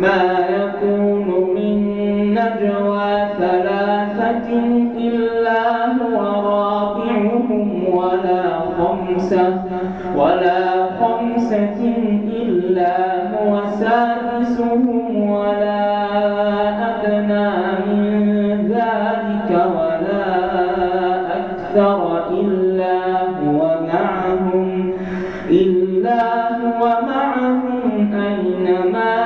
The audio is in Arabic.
ما يكون من نجوى ثلاثة إلا هو رابعهم ولا خمسة ولا خمسة إلا هو سادسهم ولا أدنى من ذلك ولا أكثر إلا هو معهم إلا هو معهم أينما